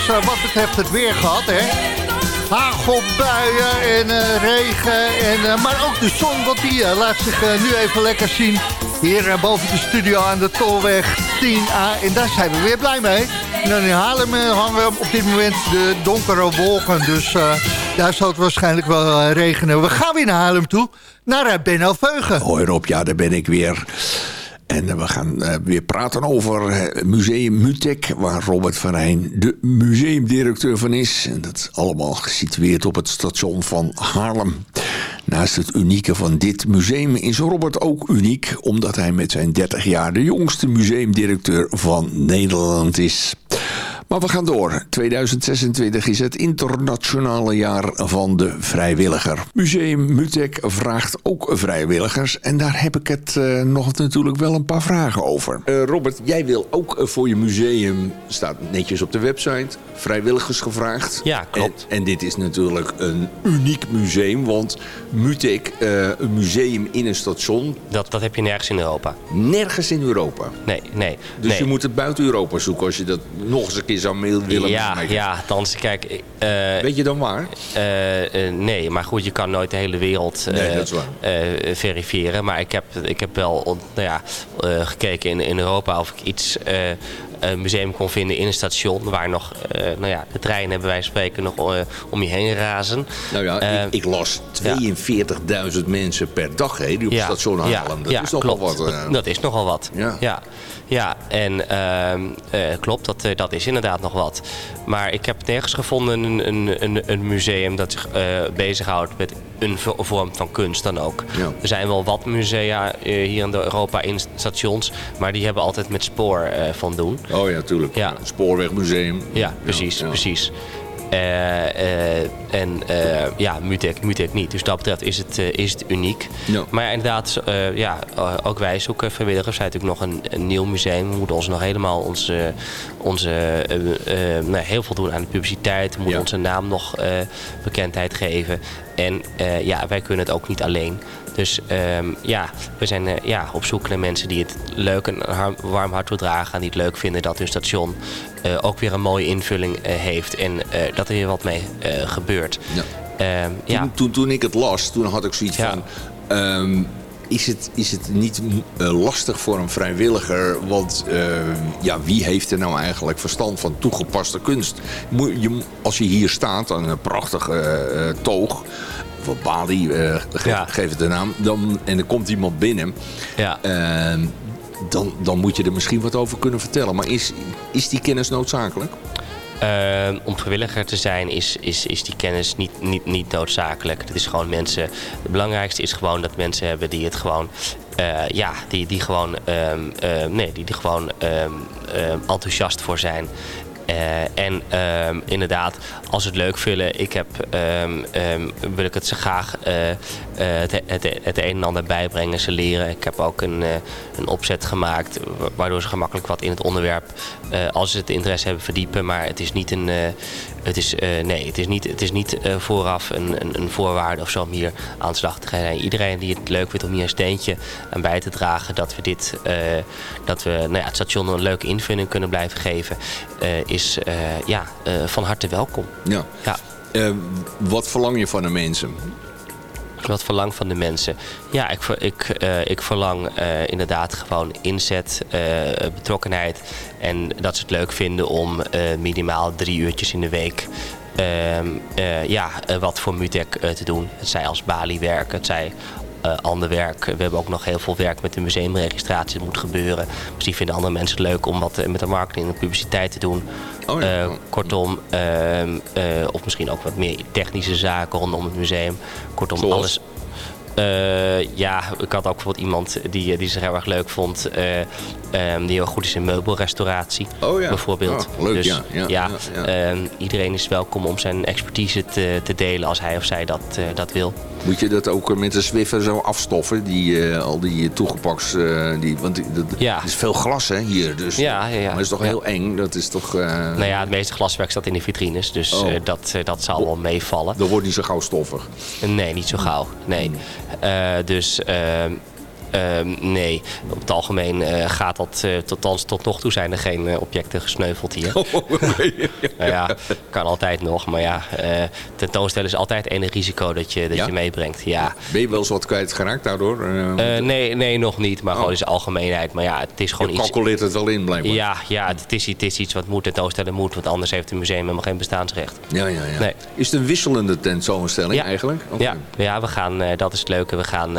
eh, wat betreft het weer gehad, hè? Hagelbuien en eh, regen, en, eh, maar ook de zon, want die laat zich nu even lekker zien. Hier boven de studio aan de Tolweg 10A. En daar zijn we weer blij mee. En in Haarlem hangen op dit moment de donkere wolken. Dus daar zal het waarschijnlijk wel regenen. We gaan weer naar Haarlem toe, naar Benno Veugen. Hoi Rob, ja, daar ben ik weer. En we gaan eh, weer praten over eh, Museum Mutek, waar Robert van Rijn de museumdirecteur van is. En dat is allemaal gesitueerd op het station van Haarlem. Naast het unieke van dit museum is Robert ook uniek... omdat hij met zijn 30 jaar de jongste museumdirecteur van Nederland is. Maar we gaan door. 2026 is het internationale jaar van de vrijwilliger. Museum Mutek vraagt ook vrijwilligers. En daar heb ik het eh, nog natuurlijk wel een paar vragen over. Eh, Robert, jij wil ook eh, voor je museum, staat netjes op de website, vrijwilligers gevraagd. Ja, klopt. En, en dit is natuurlijk een uniek museum, want Mutek, eh, een museum in een station, Dat, dat heb je nergens in Europa. nergens in Europa. Nee, nee. Dus nee. je moet het buiten Europa zoeken als je dat nog eens een keer zou mail- willen ja, maken. ja, dan kijk... eh, Weet je dan waar? eh, eh, nee, maar goed, je kan nooit de hele wereld Nee, verifiëren. Maar ik heb, ik heb wel nou ja, gekeken in, in Europa of ik iets een museum kon vinden in een station waar nog nou ja, de treinen wijze van spreken nog om je heen razen. Nou ja, ik, ik las 42.000 mensen per dag hè, die op het station halen. Dat is nogal klopt. wat. Dat, dat is nogal wat. Ja. Ja. En ehm, eh, klopt, dat, eh, dat is inderdaad nog wat. Maar ik heb nergens gevonden een, een, een, een museum dat zich eh, bezighoudt met een vo- vorm van kunst dan ook. Ja. Er zijn wel wat musea hier in Europa in stations, maar die hebben altijd met spoor van doen. Oh ja, natuurlijk. Ja. Spoorwegmuseum. Ja, precies, ja. precies. Eh, eh, en eh, ja, niet. Dus dat betreft is het, is het uniek. Maar ja, inderdaad, ja, ook wij zoeken vrijwilligers. Zijn natuurlijk nog een, een nieuw museum. We moeten ons nog helemaal onze, onze, nou, heel veel doen aan de publiciteit. We moeten Ja. onze naam nog bekendheid geven. En ja, wij kunnen het ook niet alleen. Dus ehm, ja, we zijn eh, ja, op zoek naar mensen die het leuk en warm hart toedragen. En die het leuk vinden dat hun station eh, ook weer een mooie invulling eh, heeft. En dat er hier wat mee gebeurt. Ja. Ehm, ja. Toen, toen, toen ik het las, toen had ik zoiets Ja. van... ehm, is, het, is het niet lastig voor een vrijwilliger? Want ja, wie heeft er nou eigenlijk verstand van toegepaste kunst? Moet je, als je hier staat aan een prachtige eh, toog... Of Bali, ge- Ja. geef het de naam. Dan, en er komt iemand binnen. Ja. Ehm, dan, dan moet je er misschien wat over kunnen vertellen. Maar is, is die kennis noodzakelijk? Ehm, om vrijwilliger te zijn is, is, is die kennis niet, niet, niet noodzakelijk. Het is gewoon mensen. Het belangrijkste is gewoon dat mensen hebben die het gewoon. eh, ja, die, die gewoon, ehm, nee, die er gewoon enthousiast voor zijn. Eh, en inderdaad, als het leuk vinden, ik heb, ehm, ehm, wil ik het ze graag eh, eh, het, het, het een en ander bijbrengen, ze leren. Ik heb ook een, eh, een opzet gemaakt wa- waardoor ze gemakkelijk wat in het onderwerp, als ze het interesse hebben, verdiepen. Maar het is niet een, het is, nee, het is niet, het is niet vooraf een, een, een voorwaarde of zo om hier aan de slag te gaan. Iedereen die het leuk vindt om hier een steentje aan bij te dragen, dat we dit, dat we nou ja, het station een leuke invulling kunnen blijven geven, is ja, van harte welkom. Ja. Ja. Eh, wat verlang je van de mensen? Wat verlang van de mensen? Ja, ik, ik, eh, ik verlang eh, inderdaad gewoon inzet, betrokkenheid. En dat ze het leuk vinden om minimaal drie uurtjes in de week ehm, eh, ja, wat voor Mutek eh, te doen. Het zij als baliewerk, het zij ander werk. We hebben ook nog heel veel werk met de museumregistratie dat moet gebeuren. Misschien vinden andere mensen het leuk om wat eh, met de marketing en publiciteit te doen. Oh ja. Eh, kortom, ehm, eh, of misschien ook wat meer technische zaken rondom het museum. Kortom, Zoals? alles. Eh, ja, ik had ook bijvoorbeeld iemand die, die zich heel erg leuk vond. eh, ehm, die heel goed is in meubelrestauratie. Oh ja. Bijvoorbeeld. Oh, leuk, dus, ja, ja, ja, ja. ehm, iedereen is welkom om zijn expertise te, te delen als hij of zij dat, eh, dat wil. Moet je dat ook met een Swiffer zo afstoffen? Die, al die toegepaks... die, want dat, Ja. is veel glas hè, hier. Dus, Ja. Maar dat is toch heel eng? Dat is toch... Nou ja, het meeste glaswerk staat in de vitrines. Dus Oh. dat, dat zal wel meevallen. Dat wordt niet zo gauw stoffig. Nee, niet zo gauw. Nee. Eh, dus ehm, Ehm, nee, op het algemeen eh, gaat dat, eh, tot, althans tot nog toe zijn er geen eh, objecten gesneuveld hier. nou ja, kan altijd nog, maar ja, tentoonstellen is altijd enig risico dat je, dat Ja? je meebrengt. Ja. Ben je wel eens wat kwijtgeraakt daardoor? Nee, nee, nog niet, maar gewoon in zijn algemeenheid. Maar ja, het is gewoon Oh. je iets... calculeert het wel in, blijkbaar. Ja, ja het, is, het is iets wat moet tentoonstellen moet, want anders heeft het museum helemaal geen bestaansrecht. Ja, ja, ja. Nee. Is het een wisselende tentoonstelling Ja. eigenlijk? Ja, ja we gaan, dat is het leuke. We, gaan,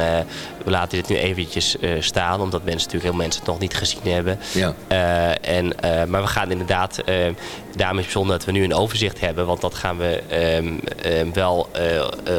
we laten dit nu eh, staan, omdat mensen natuurlijk heel mensen het nog niet gezien hebben. Ja. Eh, en, eh, maar we gaan inderdaad, daarom is het bijzonder dat we nu een overzicht hebben, want dat gaan we ehm, ehm, wel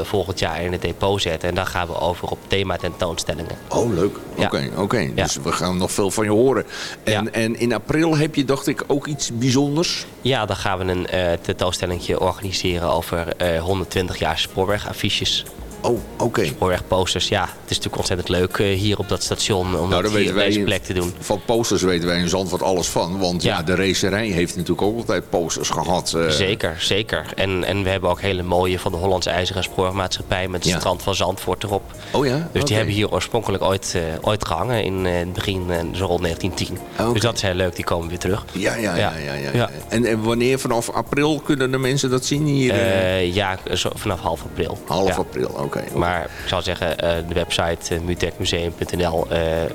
volgend jaar in het depot zetten. En dan gaan we over op thema tentoonstellingen. Oh, leuk. Ja. Oké, oké. Ja. Dus we gaan nog veel van je horen. En, en in april heb je, dacht ik, ook iets bijzonders. Ja, dan gaan we een tentoonstelling organiseren over eh 120 jaar spoorwegaffiches. Oh, oké. Spoorwegposters, ja. Het is natuurlijk ontzettend leuk eh, hier op dat station om Nou, dat hier weten op wij deze plek te doen. Van posters weten wij in Zandvoort alles van. Want ja, Ja. de racerij heeft natuurlijk ook altijd posters gehad. eh. Zeker, zeker. En, en we hebben ook hele mooie van de Hollandse IJzeren Spoormaatschappij met het Ja. strand van Zandvoort erop. Oh ja? Dus die hebben hier oorspronkelijk ooit, eh, ooit gehangen in het begin, zo rond 1910. Oké. Dus dat is heel leuk, die komen weer terug. Ja, ja, ja. ja, ja, Ja. En, en wanneer vanaf april kunnen de mensen dat zien hier? ja, zo vanaf half april. Half april, oké. Maar ik zou zeggen, eh, de website uh, mutekmuseum.nl eh, eh,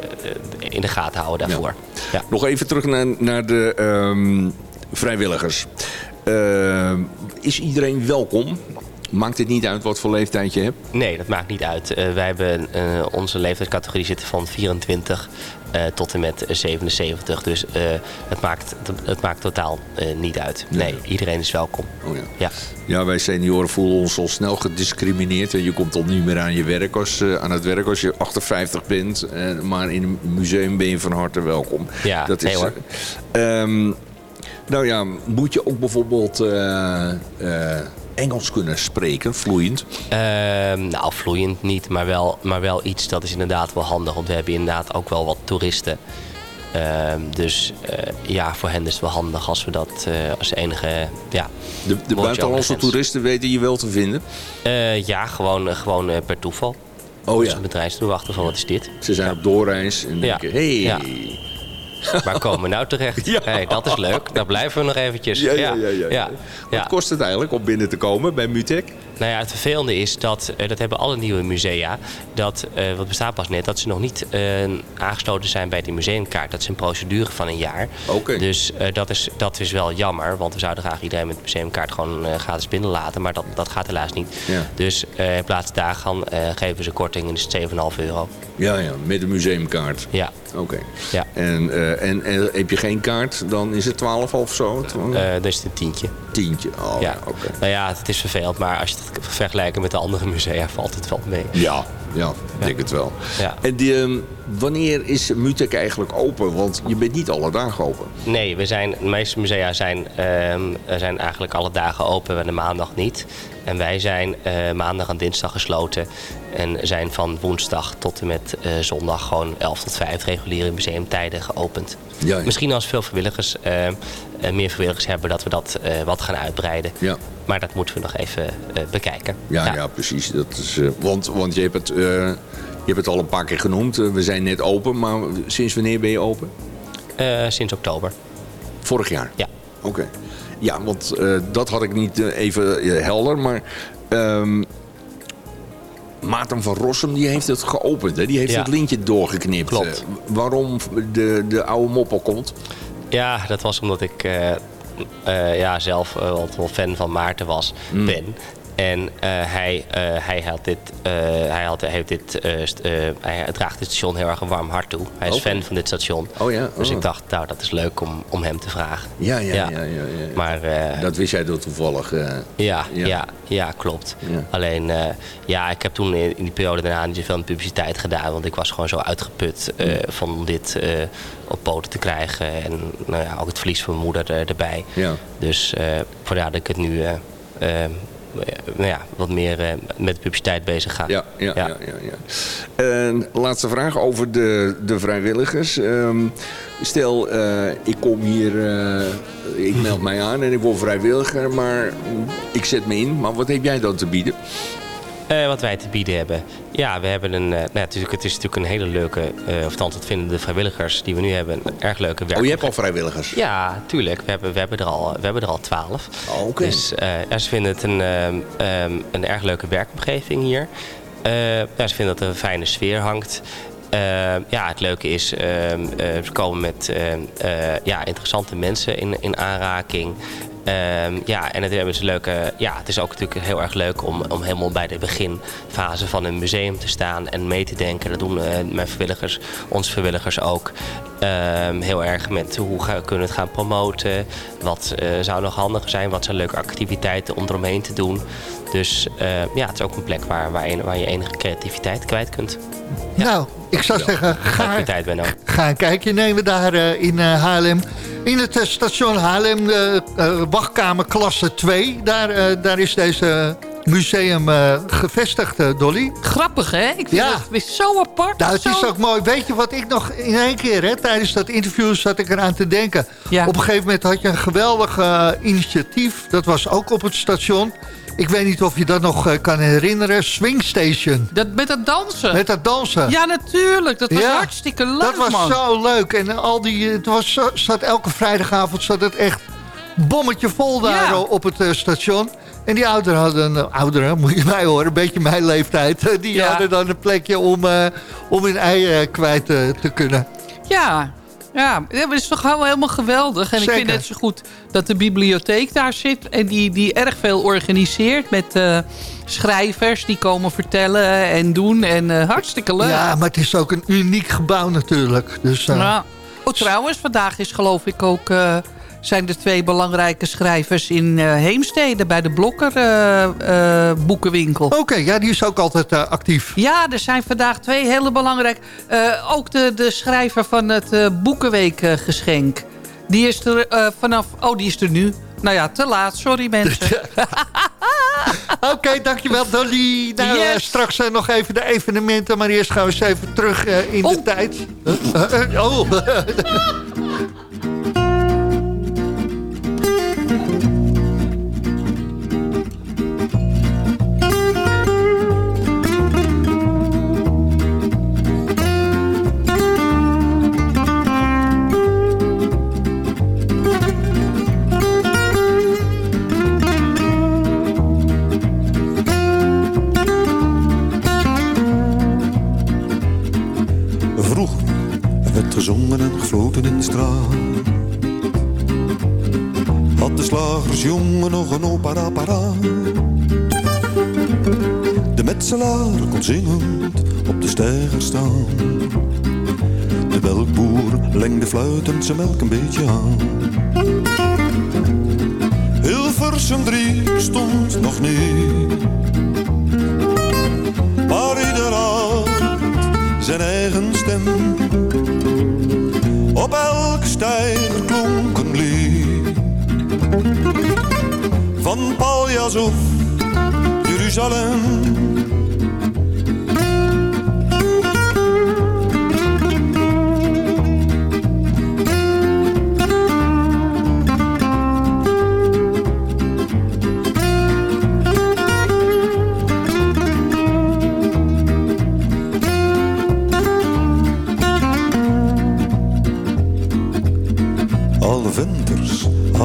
in de gaten houden daarvoor. Ja. Nog even terug naar, naar de ehm, vrijwilligers. Ehm, is iedereen welkom? Maakt het niet uit wat voor leeftijd je hebt? Nee, dat maakt niet uit. Eh, wij hebben eh, onze leeftijdscategorie zitten van 24 eh, tot en met 77. Dus het, maakt, het maakt totaal niet uit. Nee, iedereen is welkom. Oh ja. Ja. Ja, wij senioren voelen ons al snel gediscrimineerd. En je komt al niet meer aan, je werk als, aan het werk als je 58 bent. Maar in een museum ben je van harte welkom. Ja, dat nee hoor. eh, ehm, nou ja, moet je ook bijvoorbeeld Engels kunnen spreken, vloeiend? Ehm, nou, vloeiend niet, maar wel, maar wel iets dat is inderdaad wel handig. Want we hebben inderdaad ook wel wat toeristen. Ehm, dus eh, ja, voor hen is het wel handig als we dat eh, als enige... Ja, De, de buitenlandse toeristen weten je wel te vinden. Eh, ja, gewoon, gewoon per toeval. Oh ja. een bedrijfstoer wachten van wat is dit? Ze zijn op doorreis en Ja. denken, hey. Ja. Waar komen we nou terecht? Ja. Hey, dat is leuk. Daar blijven we nog eventjes. Ja, ja, ja, ja. ja. Wat kost het eigenlijk om binnen te komen bij Mutek? Nou ja, het vervelende is dat, eh, dat hebben alle nieuwe musea, dat, eh, wat bestaat pas net, dat ze nog niet eh, aangesloten zijn bij de museumkaart. Dat is een procedure van een jaar. Oké. Dus dat, is, dat is wel jammer, want we zouden graag iedereen met de museumkaart gewoon gratis binnenlaten, maar dat, dat gaat helaas niet. Ja. Dus in plaats daarvan geven ze korting en is het 7,5 euro. Ja, ja, met een museumkaart. Ja. Oké. Ja. En, en, en heb je geen kaart, dan is het 12 of zo? Eh dat is het een tientje. Tientje, oh ja, ja. Nou ja, het is vervelend, maar als je het vergelijkt met de andere musea valt het wel mee. Ja, ja, ik denk het wel. Ja. En die, ehm, wanneer is Mutek eigenlijk open? Want je bent niet alle dagen open. Nee, we zijn, de meeste musea zijn, ehm, zijn eigenlijk alle dagen open en de maandag niet. En wij zijn eh, maandag en dinsdag gesloten. En zijn van woensdag tot en met eh, zondag gewoon 11 tot 5 reguliere museumtijden geopend. Ja, ja. Misschien als veel vrijwilligers, eh, eh, meer vrijwilligers hebben, dat we dat eh, wat gaan uitbreiden. Ja. Maar dat moeten we nog even eh, bekijken. Ja, ja. precies. Dat is, eh, want, want je, hebt het, eh, je hebt het al een paar keer genoemd. Eh, we zijn net open, maar sinds wanneer ben je open? Eh, sinds oktober. Vorig jaar? Ja. Oké. Ja, want eh, dat had ik niet eh, even eh, helder, maar... ehm Maarten van Rossum die heeft het geopend. Hè? Die heeft Ja. het lintje doorgeknipt. Klopt. Eh, waarom de, de oude moppel komt? Ja, dat was omdat ik eh, eh, ja, zelf eh, wel fan van Maarten was, Mm. ben. En eh, hij, eh, hij, had dit, eh, hij, had, heeft dit, hij draagt dit station heel erg een warm hart toe. Hij is fan van dit station. Oh ja? Dus Oh. ik dacht, nou, dat is leuk om, om hem te vragen. Ja, ja, ja. Ja. ja, Maar Dat wist jij door toevallig. ja, Ja. ja. Klopt. Alleen, ja, ik heb toen in in die periode daarna niet zoveel publiciteit gedaan. Want ik was gewoon zo uitgeput van dit op poten te krijgen. En nou ja, ook het verlies van mijn moeder er- erbij. Ja. Dus vandaar dat ik het nu nou ja, wat meer eh, met publiciteit bezig ga. Ja, ja, ja. ja, ja, En laatste vraag over de, de vrijwilligers. Ehm, stel, eh, ik kom hier, eh, ik meld mij aan en ik word vrijwilliger, maar ik zet me in. Maar wat heb jij dan te bieden? Eh, wat wij te bieden hebben. Ja, we hebben een. eh, nou, natuurlijk, het is natuurlijk een hele leuke. eh of dat vinden de vrijwilligers die we nu hebben. Een erg leuke werk. Oh, je hebt al vrijwilligers? Ja, tuurlijk. We hebben, we hebben, er, al, we hebben er al twaalf. Oh, oké. Dus ja, ze vinden het een, ehm, ehm, een erg leuke werkomgeving hier. Ja, ze vinden dat er een fijne sfeer hangt. Ehm, ja, het leuke is, ehm, eh, ze komen met ehm, eh, ja, interessante mensen in, in aanraking. Ehm, ja, en het, leuke, ja, het is ook natuurlijk heel erg leuk om, om helemaal bij de beginfase van een museum te staan en mee te denken. Dat doen eh, mijn vrijwilligers, onze vrijwilligers ook. Ehm, heel erg met hoe ga, kunnen we het gaan promoten. Wat eh, zou nog handiger zijn? Wat zijn leuke activiteiten om eromheen te doen? Dus ja, het is ook een plek waar, waar, je enige creativiteit kwijt kunt. Nou, ik zou zeggen, ga, ga een kijkje nemen daar eh, in eh, Haarlem. In het eh, station Haarlem, de wachtkamer klasse 2. Daar, daar is deze museum eh, gevestigd, Dolly. Grappig, hè? Ik vind Ja. het weer zo apart. Nou, het zo... is ook mooi. Weet je wat ik nog in één keer, hè, tijdens dat interview zat ik eraan te denken. Ja. Op een gegeven moment had je een geweldig initiatief. Dat was ook op het station. Ik weet niet of je dat nog eh, kan herinneren. Swing Station. Dat, met dat dansen. Met dat dansen. Ja, natuurlijk. Dat was Ja, hartstikke leuk, Dat was man. zo leuk. En al die, het was zat elke vrijdagavond zat het echt bommetje vol daar Ja. eh, op het eh, station. En die ouderen hadden, uh, ouderen, moet je mij horen, een beetje mijn leeftijd. eh, die Ja. hadden dan een plekje om, eh, om hun ei eh, kwijt eh, te kunnen. Ja, ja, dat is toch helemaal geweldig. En ik vind het zo goed dat de bibliotheek daar zit. En die, die erg veel organiseert met eh, schrijvers die komen vertellen en doen. En eh, hartstikke leuk. Ja, maar het is ook een uniek gebouw natuurlijk. Dus. Oh, trouwens, vandaag is geloof ik ook... zijn er twee belangrijke schrijvers in eh, Heemstede... bij de Blokker eh, eh, boekenwinkel. Oké, ja, die is ook altijd actief. Ja, er zijn vandaag twee hele belangrijke... ook de, de schrijver van het Boekenweekgeschenk. die is er vanaf... Oh, die is er nu. Nou ja, te laat. Sorry mensen. Oké, dankjewel Dolly. Nou, Yes. straks eh, nog even de evenementen. Maar eerst gaan we eens even terug in de Oh. tijd. Oh. straat. Had de slagersjongen nog een paraat. De metselaar kon zingend op de steiger staan. De melkboer lengde fluitend zijn melk een beetje aan. Hilversum drie stond nog niet. Maar ieder had zijn eigen stem. Op elke stijger klonk een. Van Paljas of Jeruzalem.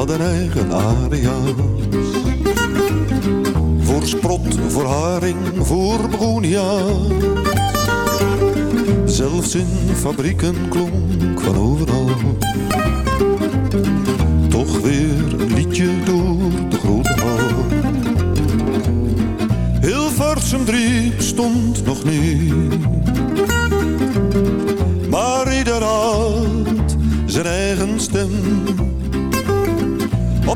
Hadden eigen aria's. Voor sprot, voor haring, voor begonia's. Zelfs in fabrieken klonk van overal. Toch weer een liedje door de grote hal. Hilversum drie stond nog niet. Maar ieder had zijn eigen stem.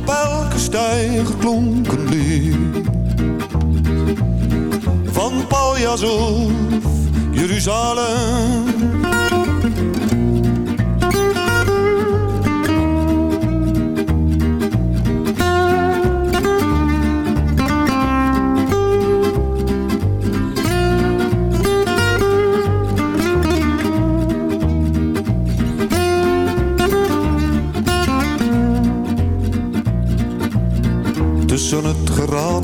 Op elke stijger klonk een lied. Van Paljas of Jeruzalem.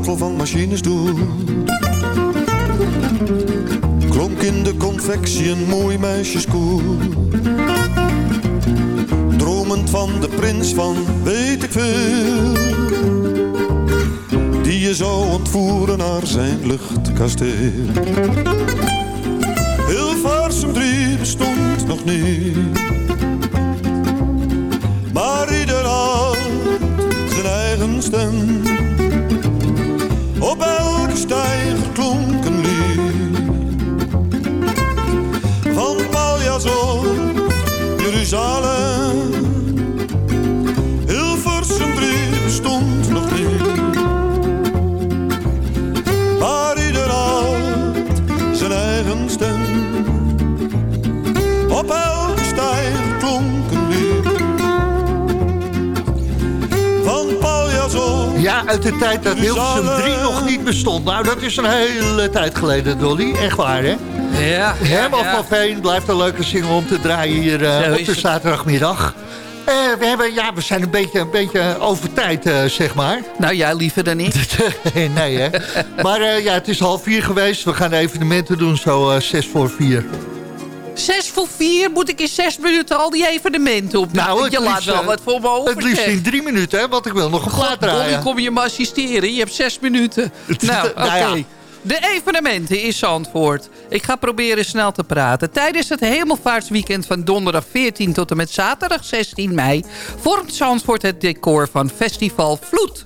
Van machines door Ook in de confectie een mooi meisjeskoer. Dromend van de prins van weet ik veel. Die je zou ontvoeren naar zijn luchtkasteel. Hilversum 3 bestond nog niet. Maar ieder had zijn eigen stem. Jeruzalem. Hilversum 3 bestond nog niet. Maar ieder had zijn eigen stem. Op elke stijger klonk een lied. Van Paljas op Ja, uit de tijd dat Hilversum 3 nog niet bestond. Nou, dat is een hele tijd geleden, Dolly. Echt waar, hè? Ja, Herman van Veen blijft een leuke single om te draaien hier eh, op de zaterdagmiddag. Eh, we, hebben, ja, we zijn een beetje, een beetje over tijd, eh, zeg maar. Nou, jij liever dan niet. nee, hè? Maar ja, het is half vier geweest. We gaan evenementen doen, zo zes voor vier. Zes voor vier moet ik in zes minuten al die evenementen op. Nou, het je laat wel wat voor me over. Het liefst in drie minuten, hè? Want ik wil nog een plaat draaien. kom je me assisteren? Je hebt zes minuten. nou, oké. Nou ja. De evenementen in Zandvoort. Ik ga proberen snel te praten. Tijdens het hemelvaartsweekend van donderdag 14 tot en met zaterdag 16 mei... vormt Zandvoort het decor van Festival Vloed.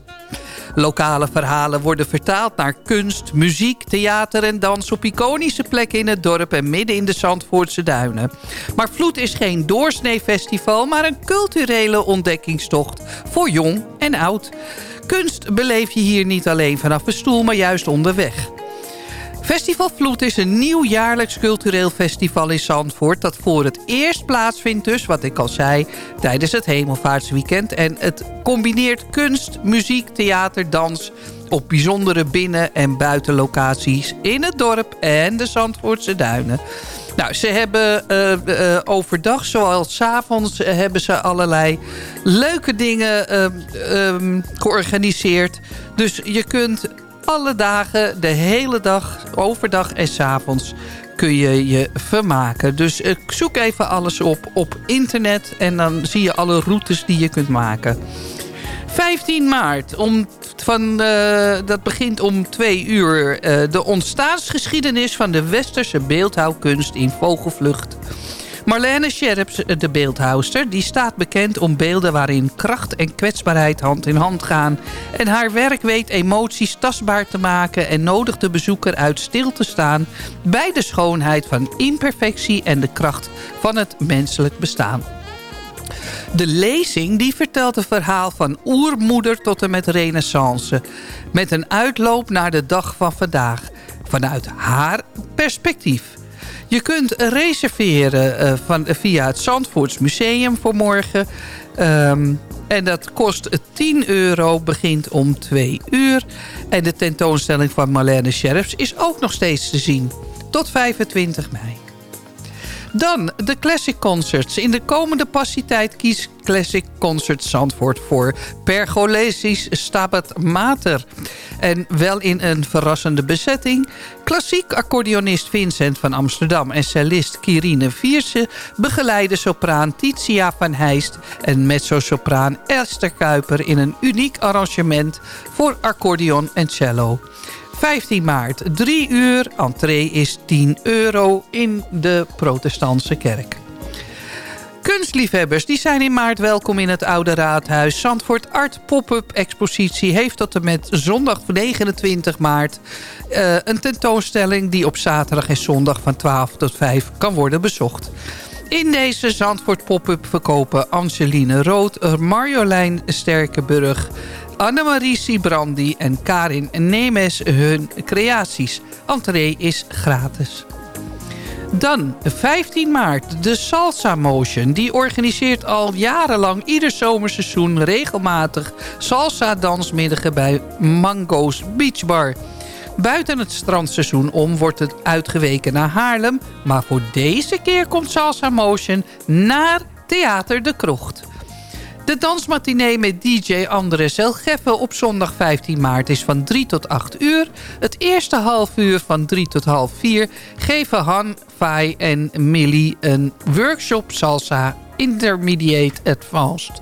Lokale verhalen worden vertaald naar kunst, muziek, theater en dans... op iconische plekken in het dorp en midden in de Zandvoortse duinen. Maar Vloed is geen doorsneefestival... maar een culturele ontdekkingstocht voor jong en oud. Kunst beleef je hier niet alleen vanaf de stoel, maar juist onderweg. Festival Vloed is een nieuw jaarlijks cultureel festival in Zandvoort... dat voor het eerst plaatsvindt dus, wat ik al zei... tijdens het hemelvaartsweekend. En het combineert kunst, muziek, theater, dans... op bijzondere binnen- en buitenlocaties in het dorp en de Zandvoortse duinen. Nou, ze hebben eh, eh, overdag, zoals 's avonds, eh, hebben ze allerlei leuke dingen eh, ehm, georganiseerd. Dus je kunt alle dagen, de hele dag, overdag en 's avonds kun je je vermaken. Dus eh, zoek even alles op op internet en dan zie je alle routes die je kunt maken. 15 maart, om, van, eh, dat begint om twee uur. eh, de ontstaansgeschiedenis van de westerse beeldhouwkunst in vogelvlucht. Marlene Scherps, de beeldhouster, die staat bekend om beelden waarin kracht en kwetsbaarheid hand in hand gaan. En haar werk weet emoties tastbaar te maken en nodigt de bezoeker uit stil te staan bij de schoonheid van imperfectie en de kracht van het menselijk bestaan. De lezing die vertelt het verhaal van oermoeder tot en met renaissance. Met een uitloop naar de dag van vandaag. Vanuit haar perspectief. Je kunt reserveren eh, van, via het Zandvoorts Museum voor morgen. Ehm, en dat kost 10 euro, begint om 2 uur. En de tentoonstelling van Marlene Scherps is ook nog steeds te zien. Tot 25 mei. Dan de Classic Concerts. In de komende passietijd kies Classic Concerts Zandvoort voor Pergolesis Stabat Mater. En wel in een verrassende bezetting. Klassiek accordeonist Vincent van Amsterdam en cellist Kirine Vierse... begeleiden sopraan Titia van Heist en mezzo-sopraan Esther Kuiper... in een uniek arrangement voor accordeon en cello. 15 maart, 3 uur. Entree is 10 euro in de protestantse kerk. Kunstliefhebbers die zijn in maart welkom in het Oude Raadhuis. Zandvoort Art Pop-up expositie heeft tot en met zondag 29 maart... eh, een tentoonstelling die op zaterdag en zondag van 12 tot 5 kan worden bezocht. In deze Zandvoort Pop-up verkopen Angeline Rood, Marjolein Sterkenburg... Annemarie Sibrandi en Karin Nemes hun creaties. Entree is gratis. Dan, 15 maart, de Salsa Motion. Die organiseert al jarenlang ieder zomerseizoen regelmatig salsa-dansmiddagen bij Mango's Beach Bar. Buiten het strandseizoen om wordt het uitgeweken naar Haarlem. Maar voor deze keer komt Salsa Motion naar Theater de Krocht. De dansmatinee met DJ Andres Elgeffen op zondag 15 maart is van 3 tot 8 uur. Het eerste half uur van 3 tot half 4 geven Han, Fai en Millie een workshop salsa intermediate advanced.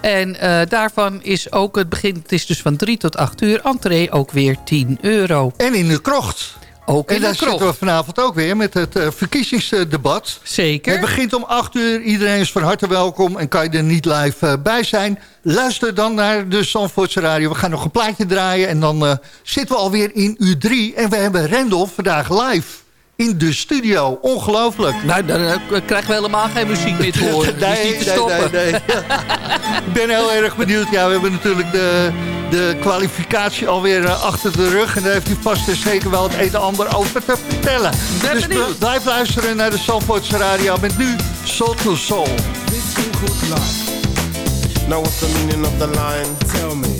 En eh, daarvan is ook het begin, het is dus van 3 tot 8 uur, entree ook weer 10 euro. En in de krocht. Ook en daar krocht. zitten we vanavond ook weer met het eh, verkiezingsdebat. Zeker. Het begint om 8 uur. Iedereen is van harte welkom. En kan je er niet live eh, bij zijn? Luister dan naar de Zandvoortse Radio. We gaan nog een plaatje draaien. En dan eh, zitten we alweer in uur 3. En we hebben Randolph vandaag live in de studio. Ongelooflijk. Nou, dan eh, krijgen we helemaal geen muziek meer te horen. Die is niet te stoppen. nee, nee. Ik ben heel erg benieuwd. Ja, we hebben natuurlijk de, de kwalificatie alweer eh, achter de rug. En daar heeft hij vast en zeker wel het een en ander over te vertellen. Ben dus benieuwd. blijf luisteren naar de Zandvoortse Radio. Met nu Soul to Soul. Know what's the meaning of the line? Tell me.